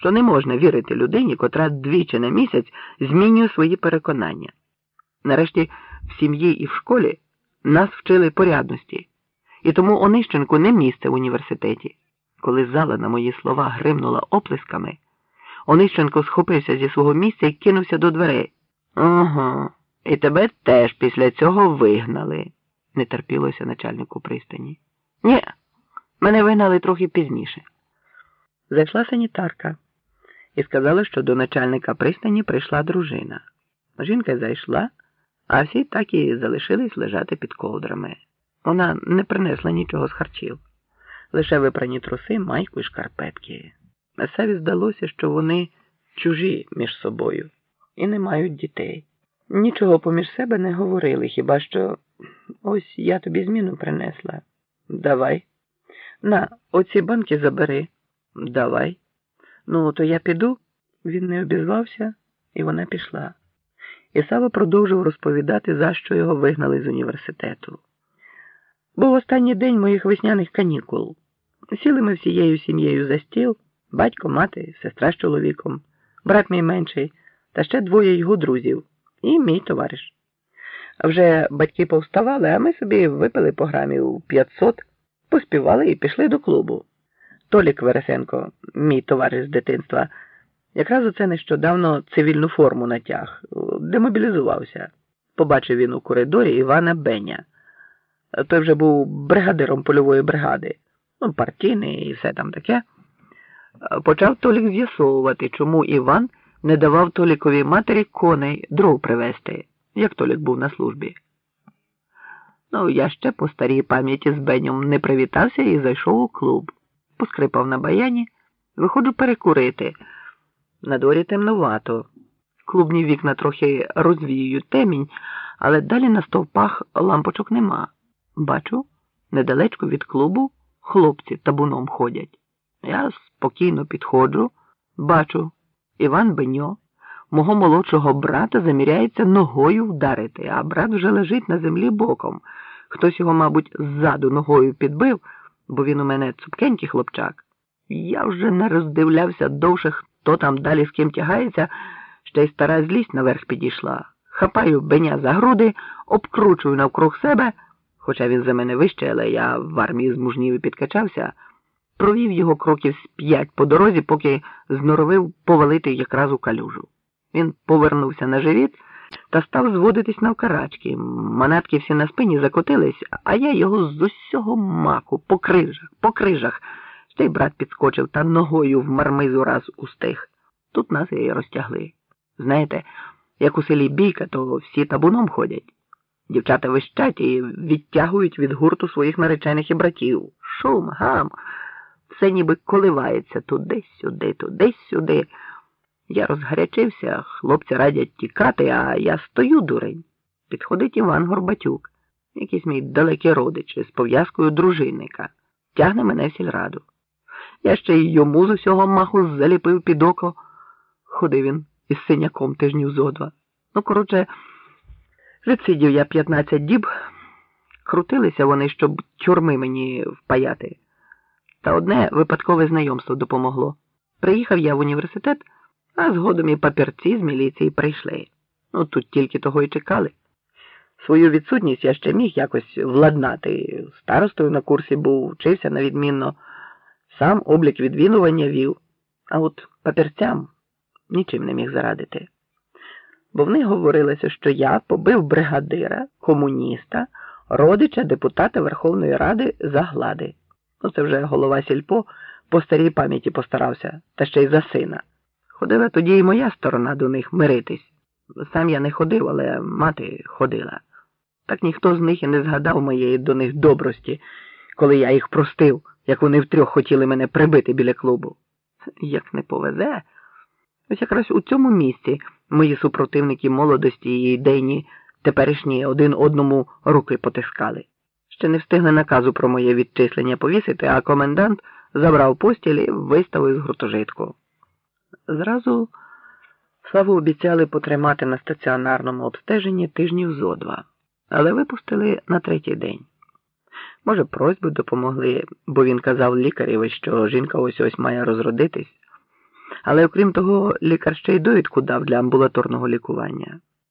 що не можна вірити людині, котра двічі на місяць змінює свої переконання. Нарешті в сім'ї і в школі нас вчили порядності, і тому Онищенку не місце в університеті. Коли зала на мої слова гримнула оплесками, Онищенко схопився зі свого місця і кинувся до дверей. Ага, і тебе теж після цього вигнали, не терпілося начальнику пристані. Ні, мене вигнали трохи пізніше. Зайшла санітарка і сказала, що до начальника пристані прийшла дружина. Жінка зайшла, а всі так і залишились лежати під ковдрами. Вона не принесла нічого з харчів, лише випрані труси, майку і шкарпетки. Саві здалося, що вони чужі між собою і не мають дітей. Нічого поміж себе не говорили, хіба що ось я тобі зміну принесла. Давай. На, оці банки забери. Давай. Ну, то я піду. Він не обізвався, і вона пішла. І Сава продовжив розповідати, за що його вигнали з університету. Був останній день моїх весняних канікул. Сіли ми всією сім'єю за стіл, батько, мати, сестра з чоловіком, брат мій менший, та ще двоє його друзів і мій товариш. Вже батьки повставали, а ми собі випили по грамів 500, поспівали і пішли до клубу. Толік Вересенко, мій товариш з дитинства, якраз оце нещодавно цивільну форму натяг, демобілізувався. Побачив він у коридорі Івана Беня. Той вже був бригадиром польової бригади, ну, партійний і все там таке. Почав Толік з'ясовувати, чому Іван не давав Толіковій матері коней дров привезти, як Толік був на службі. Ну, я ще по старій пам'яті з Бенем не привітався і зайшов у клуб. Поскрипав на баяні, виходжу перекурити. На дворі темнувато. Клубні вікна трохи розвіюють темінь, але далі на стовпах лампочок нема. Бачу, недалечко від клубу хлопці табуном ходять. Я спокійно підходжу, бачу, Іван Беньо, мого молодшого брата, заміряється ногою вдарити, а брат вже лежить на землі боком. Хтось його, мабуть, ззаду ногою підбив, бо він у мене цупкенький хлопчак. Я вже не роздивлявся довше, хто там далі з ким тягається, ще й стара злість наверх підійшла. Хапаю беня за груди, обкручую навкруг себе, хоча він за мене вище, але я в армії змужнів і підкачався, провів його кроків з п'ять по дорозі, поки зноровив повалити якраз у калюжу. Він повернувся на живіт та став зводитись навкарачки. Манатки всі на спині закотились, а я його з усього маку, по крижах, по крижах. Ще й брат підскочив та ногою в мармизу раз устиг. Тут нас і розтягли. Знаєте, як у селі бійка, то всі табуном ходять. Дівчата вищать і відтягують від гурту своїх наречених і братів. Шум, гам, все ніби коливається туди-сюди, туди-сюди. Я розгарячився, хлопці радять тікати, а я стою дурень. Підходить Іван Горбатюк, якийсь мій далекий родич з пов'язкою дружинника, тягне мене в сільраду. Я ще й йому з усього маху заліпив під око. Ходив він із синяком тижнів зо два. Ну, коротше, відсидів я 15 діб, крутилися вони, щоб тюрми мені впаяти. Та одне випадкове знайомство допомогло. Приїхав я в університет, а згодом і папірці з міліції прийшли. Ну, тут тільки того й чекали. Свою відсутність я ще міг якось владнати. Старостою на курсі був, вчився на відмінно, сам облік відвінування вів, а от папірцям нічим не міг зарадити. Бо в них говорилося, що я побив бригадира, комуніста, родича депутата Верховної Ради Заглади. Ну, це вже голова сільпо по старій пам'яті постарався, та ще й за сина. Ходила тоді і моя сторона до них миритись. Сам я не ходив, але мати ходила. Так ніхто з них і не згадав моєї до них добрості, коли я їх простив, як вони втрьох хотіли мене прибити біля клубу. Як не повезе. Ось якраз у цьому місці мої супротивники молодості і ідейні теперішні один одному руки потискали. Ще не встигли наказу про моє відчислення повісити, а комендант забрав постіль і виставив з гуртожитку. Зразу Славу обіцяли потримати на стаціонарному обстеженні тижнів зо два, але випустили на третій день. Може, просьби допомогли, бо він казав лікареві, що жінка ось ось має розродитись. Але окрім того, лікар ще й довідку дав для амбулаторного лікування.